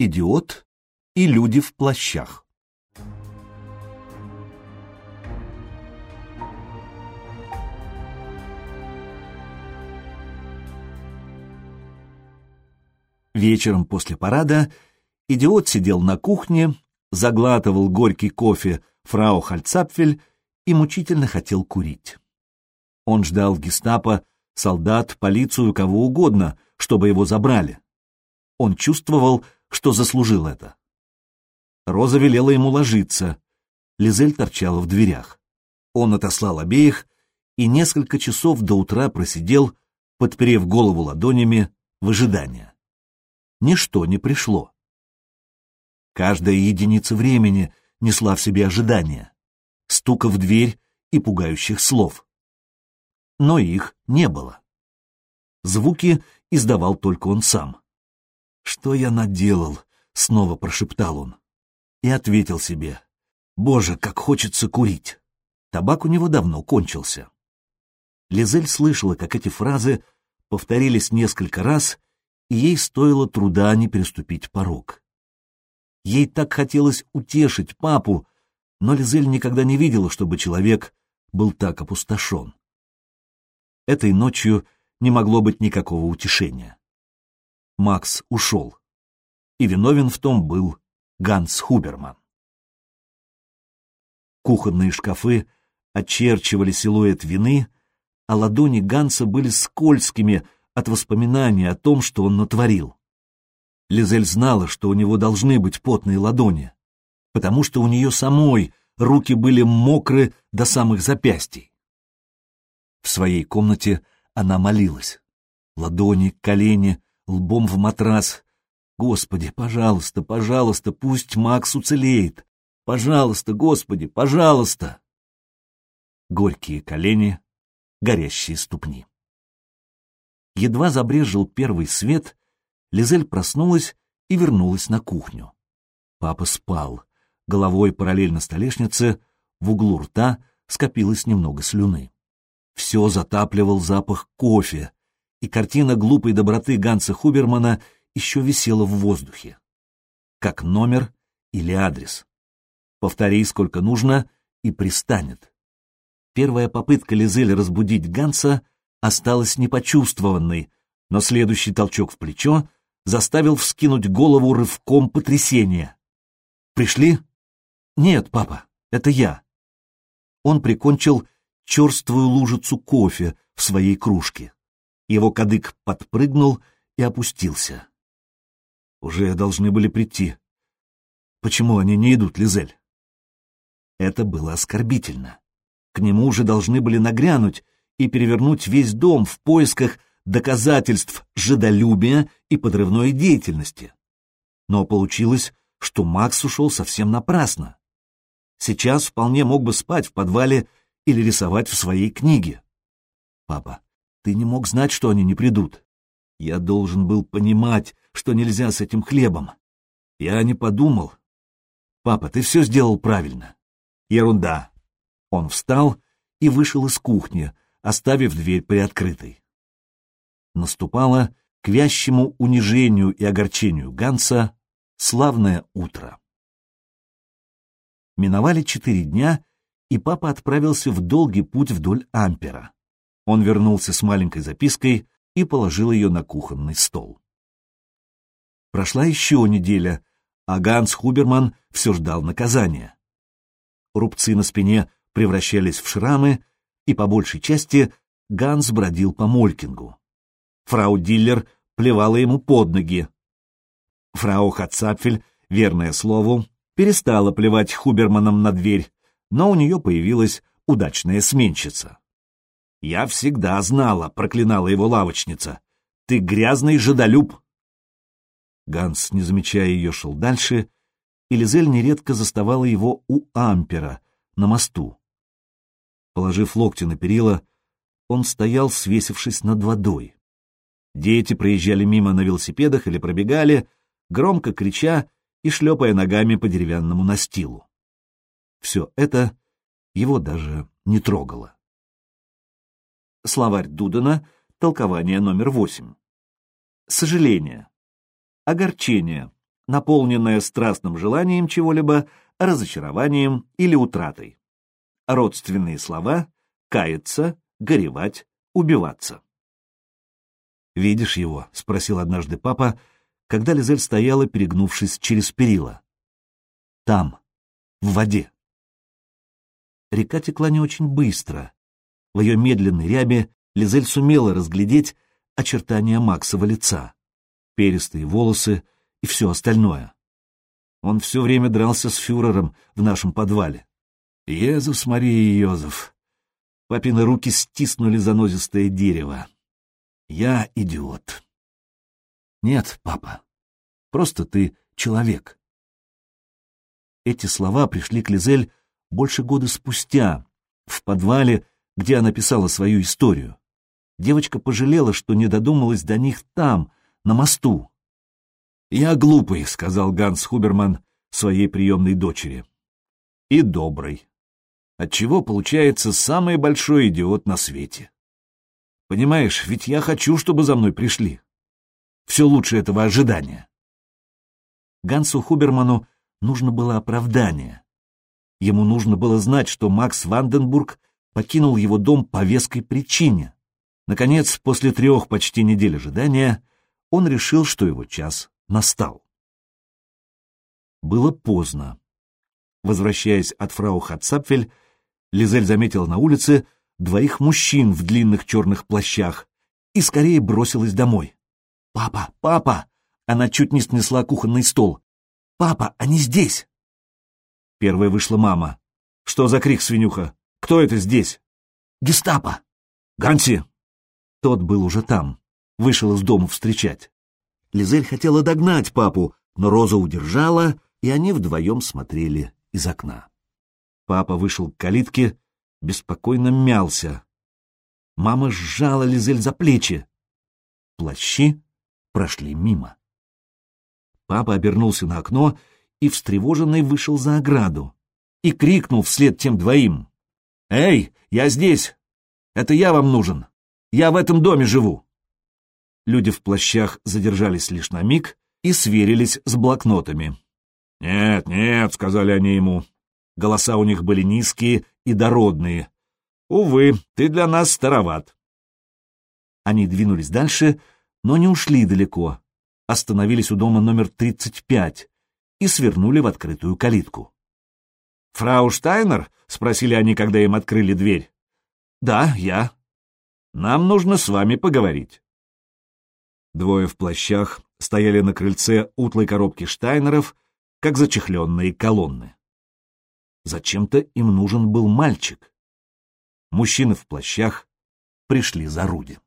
идиот и люди в плащах. Вечером после парада идиот сидел на кухне, заглатывал горький кофе фрау Хальцапфель и мучительно хотел курить. Он ждал гестапо, солдат, полицию, кого угодно, чтобы его забрали. Он чувствовал, что заслужил это. Роза велела ему ложиться. Лизель торчала в дверях. Он отослал обеих и несколько часов до утра просидел, подперев голову ладонями в ожидании. Ничто не пришло. Каждая единица времени несла в себе ожидания, стука в дверь и пугающих слов. Но их не было. Звуки издавал только он сам. «Что я наделал?» — снова прошептал он. И ответил себе. «Боже, как хочется курить!» Табак у него давно кончился. Лизель слышала, как эти фразы повторились несколько раз, и ей стоило труда не переступить порог. Ей так хотелось утешить папу, но Лизель никогда не видела, чтобы человек был так опустошен. Этой ночью не могло быть никакого утешения. Макс ушел, и виновен в том был Ганс Хуберман. Кухонные шкафы очерчивали силуэт вины, а ладони Ганса были скользкими от воспоминаний о том, что он натворил. Лизель знала, что у него должны быть потные ладони, потому что у нее самой руки были мокры до самых запястий. В своей комнате она молилась. Ладони, колени, лбом в матрас. Господи, пожалуйста, пожалуйста, пусть Макс уцелеет. Пожалуйста, Господи, пожалуйста. Горькие колени, горящие ступни. Едва забрежил первый свет, Лизель проснулась и вернулась на кухню. Папа спал. Головой параллельно столешнице, в углу рта скопилось немного слюны. Все затапливал запах кофе, и картина глупой доброты Ганса Хубермана еще висела в воздухе. Как номер или адрес. Повтори сколько нужно, и пристанет. Первая попытка Лизель разбудить Ганса осталась непочувствованной, но следующий толчок в плечо заставил вскинуть голову рывком потрясения. «Пришли?» «Нет, папа, это я». Он прикончил черствую лужицу кофе в своей кружке. Его кадык подпрыгнул и опустился. Уже должны были прийти. Почему они не идут, Лизель? Это было оскорбительно. К нему уже должны были нагрянуть и перевернуть весь дом в поисках доказательств жидолюбия и подрывной деятельности. Но получилось, что Макс ушел совсем напрасно. Сейчас вполне мог бы спать в подвале или рисовать в своей книге. Папа, ты не мог знать, что они не придут. Я должен был понимать, что нельзя с этим хлебом. Я не подумал. Папа, ты все сделал правильно. Ерунда. Он встал и вышел из кухни, оставив дверь приоткрытой наступало к вящему унижению и огорчению Ганса славное утро. Миновали четыре дня, и папа отправился в долгий путь вдоль Ампера. Он вернулся с маленькой запиской и положил ее на кухонный стол. Прошла еще неделя, а Ганс Хуберман все ждал наказания. Рубцы на спине превращались в шрамы, и по большей части Ганс бродил по Молькингу. Фрау Диллер плевала ему под ноги. Фрау Хацапфель, верное слову, перестала плевать Хуберманом на дверь, но у нее появилась удачная сменщица. «Я всегда знала», — проклинала его лавочница, — «ты грязный жидолюб». Ганс, не замечая ее, шел дальше, и Лизель нередко заставала его у Ампера, на мосту. Положив локти на перила, он стоял, свесившись над водой. Дети проезжали мимо на велосипедах или пробегали, громко крича и шлепая ногами по деревянному настилу. Все это его даже не трогало. Словарь Дудена, толкование номер восемь. Сожаление, огорчение, наполненное страстным желанием чего-либо, разочарованием или утратой. Родственные слова — каяться, горевать, убиваться. «Видишь его?» — спросил однажды папа, когда Лизель стояла, перегнувшись через перила. «Там, в воде». Река текла не очень быстро. В ее медленной рябе Лизель сумела разглядеть очертания Максова лица, перистые волосы и все остальное. Он все время дрался с фюрером в нашем подвале. Езус, Мария Йозеф. Папины руки стиснули занозистое дерево. Я идиот. Нет, папа, просто ты человек. Эти слова пришли к Лизель больше года спустя, в подвале, где она писала свою историю. Девочка пожалела, что не додумалась до них там, на мосту. «Я глупый», — сказал Ганс Хуберман своей приемной дочери. «И добрый. Отчего получается самый большой идиот на свете. Понимаешь, ведь я хочу, чтобы за мной пришли. Все лучше этого ожидания». Гансу Хуберману нужно было оправдание. Ему нужно было знать, что Макс Ванденбург покинул его дом по веской причине. Наконец, после трех почти недель ожидания, он решил, что его час настал. Было поздно. Возвращаясь от фрау Хатцапфель, Лизель заметила на улице двоих мужчин в длинных черных плащах и скорее бросилась домой. «Папа! Папа!» Она чуть не снесла кухонный стол. «Папа, они здесь!» Первой вышла мама. «Что за крик, свинюха? Кто это здесь?» «Гестапо!» «Ганси!» Тот был уже там, вышел из дома встречать. Лизель хотела догнать папу, но Роза удержала, и они вдвоем смотрели из окна. Папа вышел к калитке, беспокойно мялся. Мама сжала Лизель за плечи. Плащи прошли мимо. Папа обернулся на окно и встревоженный вышел за ограду и крикнул вслед тем двоим. «Эй, я здесь! Это я вам нужен! Я в этом доме живу!» Люди в плащах задержались лишь на миг и сверились с блокнотами. «Нет, нет», — сказали они ему. Голоса у них были низкие и дородные. «Увы, ты для нас староват». Они двинулись дальше, но не ушли далеко. Остановились у дома номер 35 и свернули в открытую калитку. «Фрау Штайнер?» — спросили они, когда им открыли дверь. «Да, я. Нам нужно с вами поговорить». Двое в плащах стояли на крыльце утлой коробки Штайнеров, как зачехленные колонны. Зачем-то им нужен был мальчик. Мужчины в плащах пришли за Руди.